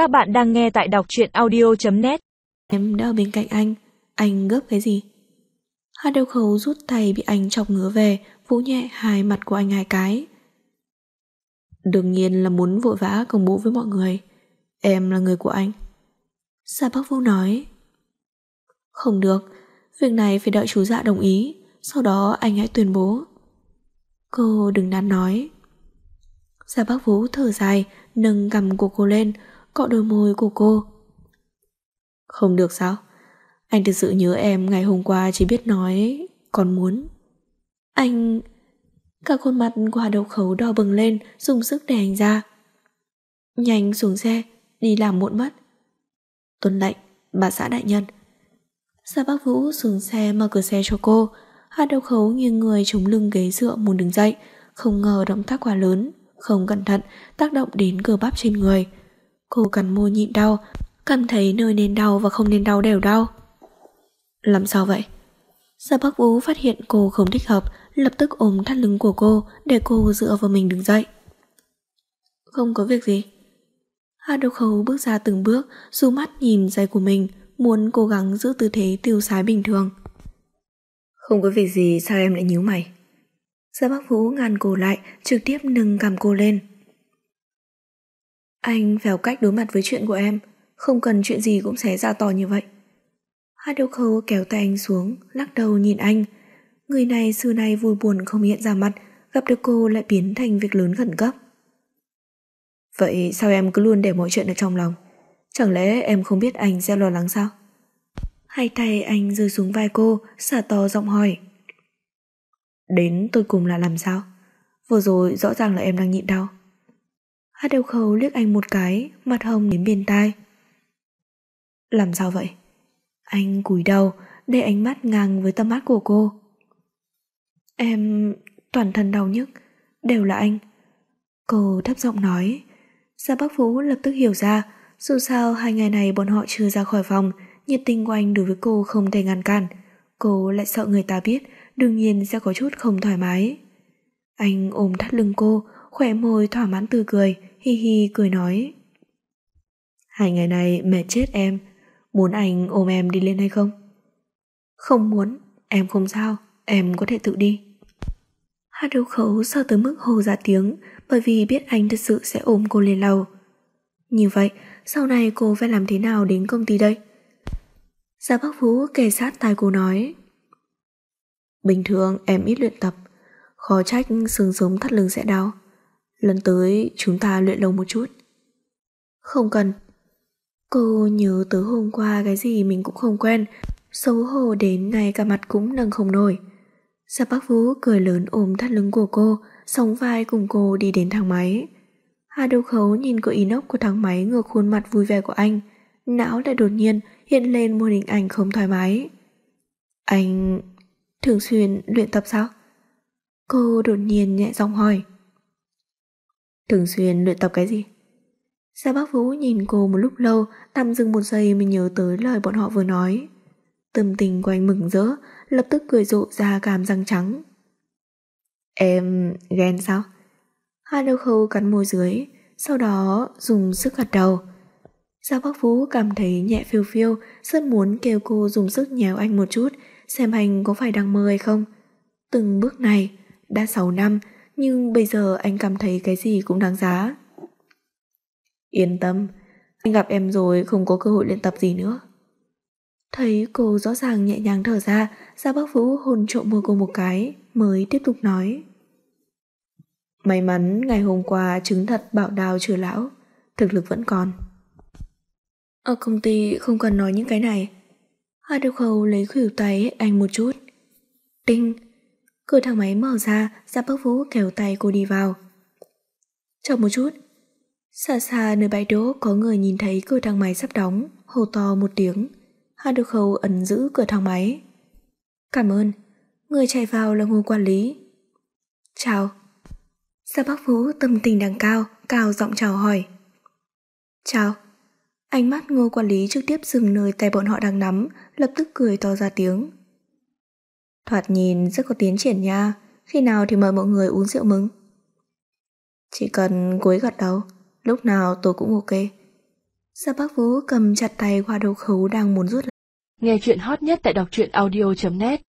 Các bạn đang nghe tại đọc truyện audio.net Em đã ở bên cạnh anh, anh gấp cái gì? Hai đầu khấu rút tay bị anh chọc ngứa về, vỗ nhẹ hai mặt của anh hai cái. Đương nhiên là muốn vội vã công bố với mọi người. Em là người của anh. Sa Bắc Vũ nói. Không được, việc này phải đợi chú dạ đồng ý, sau đó anh hãy tuyên bố. Cô đừng nán nói. Sa Bắc Vũ thở dài, nâng cầm của cô lên, cọ đôi môi của cô. Không được sao? Anh thực sự nhớ em ngày hôm qua chỉ biết nói còn muốn. Anh... Cả khuôn mặt của Hà Đậu Khấu đỏ bừng lên, dùng sức đè anh ra. Nhanh xuống xe, đi làm muộn mất. Tuân lệnh, bà xã đại nhân. Sa bác Vũ xuống xe mở cửa xe cho cô. Hà Đậu Khấu nghiêng người chống lưng ghế dựa muốn đứng dậy, không ngờ động tác quá lớn, không cẩn thận tác động đến cơ bắp trên người. Cô cắn môi nhịn đau, cảm thấy nơi nên đau và không nên đau đều đau. Làm sao vậy? Gia Bắc Vũ phát hiện cô không thích hợp, lập tức ôm thắt lưng của cô để cô dựa vào mình đứng dậy. Không có việc gì. Hà Độc Khấu bước ra từng bước, du mắt nhìn giày của mình, muốn cố gắng giữ tư thế tiêu sái bình thường. Không có việc gì sao em lại nhíu mày? Gia Bắc Vũ ngăn cô lại, trực tiếp nâng cầm cô lên. Anh phèo cách đối mặt với chuyện của em, không cần chuyện gì cũng xé ra to như vậy. Hai đầu khấu kéo tay anh xuống, lắc đầu nhìn anh. Người này xưa nay vui buồn không hiện ra mặt, gặp được cô lại biến thành việc lớn khẩn cấp. Vậy sao em cứ luôn để mọi chuyện ở trong lòng? Chẳng lẽ em không biết anh sẽ lo lắng sao? Hai tay anh rơi xuống vai cô, xả to giọng hỏi. Đến tôi cùng là làm sao? Vừa rồi rõ ràng là em đang nhịn đau. Hát đầu khâu liếc anh một cái, mặt hồng đến bên tai. Làm sao vậy? Anh cúi đầu, để ánh mắt ngang với tâm mắt của cô. Em toàn thân đau nhức, đều là anh. Cô thấp giọng nói. Gia Bắc Vũ lập tức hiểu ra, dù sao hai ngày này bọn họ chưa ra khỏi phòng, nhiệt tình của anh đối với cô không thể ngăn cản. Cô lại sợ người ta biết, đương nhiên sẽ có chút không thoải mái. Anh ôm thắt lưng cô, khỏe môi thỏa mãn tươi cười, hi hi cười nói. Hai ngày này mệt chết em, muốn anh ôm em đi lên hay không? Không muốn, em không sao, em có thể tự đi. Hát đấu khấu sợ tới mức hồ ra tiếng bởi vì biết anh thật sự sẽ ôm cô lên lầu. Như vậy, sau này cô phải làm thế nào đến công ty đây? Gia Bắc Vũ kề sát tai cô nói. Bình thường em ít luyện tập, khó trách xương sống thắt lưng sẽ đau. Lần tới chúng ta luyện lâu một chút. Không cần. Cô nhớ tới hôm qua cái gì mình cũng không quen, xấu hổ đến ngay cả mặt cũng nâng không nổi. Gia Bắc Vũ cười lớn ôm thắt lưng của cô, sóng vai cùng cô đi đến thang máy. Hà Đô Khấu nhìn cửa inox của thang máy ngược khuôn mặt vui vẻ của anh, não lại đột nhiên hiện lên một hình ảnh không thoải mái. Anh thường xuyên luyện tập sao? Cô đột nhiên nhẹ giọng hỏi. Thường xuyên luyện tập cái gì? Gia Bác Vũ nhìn cô một lúc lâu, tạm dừng một giây mới nhớ tới lời bọn họ vừa nói. Tâm tình của anh mừng rỡ, lập tức cười rộ ra cảm răng trắng. Em ghen sao? Hai đầu khâu cắn môi dưới, sau đó dùng sức gật đầu. Gia Bắc Vũ cảm thấy nhẹ phiêu phiêu, rất muốn kêu cô dùng sức nhéo anh một chút, xem anh có phải đang mơ hay không. Từng bước này, đã 6 năm, nhưng bây giờ anh cảm thấy cái gì cũng đáng giá. Yên tâm, anh gặp em rồi không có cơ hội luyện tập gì nữa. Thấy cô rõ ràng nhẹ nhàng thở ra, Gia Bắc Vũ hôn trộm môi cô một cái, mới tiếp tục nói. May mắn ngày hôm qua chứng thật bảo đào trừ lão, thực lực vẫn còn. Ở công ty không cần nói những cái này. Hai đầu khâu lấy khuỷu tay anh một chút. Tinh! Cửa thang máy mở ra, Gia Bắc Vũ kéo tay cô đi vào. Chờ một chút. Xa xa nơi bãi đỗ có người nhìn thấy cửa thang máy sắp đóng, hô to một tiếng. Hà đầu khâu ẩn giữ cửa thang máy. Cảm ơn. Người chạy vào là ngô quản lý. Chào. Gia Bắc Vũ tâm tình đằng cao, cao giọng chào hỏi. Chào. Ánh mắt ngô quản lý trực tiếp dừng nơi tay bọn họ đang nắm, lập tức cười to ra tiếng. Thoạt nhìn rất có tiến triển nha, khi nào thì mời mọi người uống rượu mừng. Chỉ cần cuối gật đầu, lúc nào tôi cũng ok. Gia Bác Vũ cầm chặt tay qua đầu khấu đang muốn rút lại. Nghe chuyện hot nhất tại đọc truyện audio.net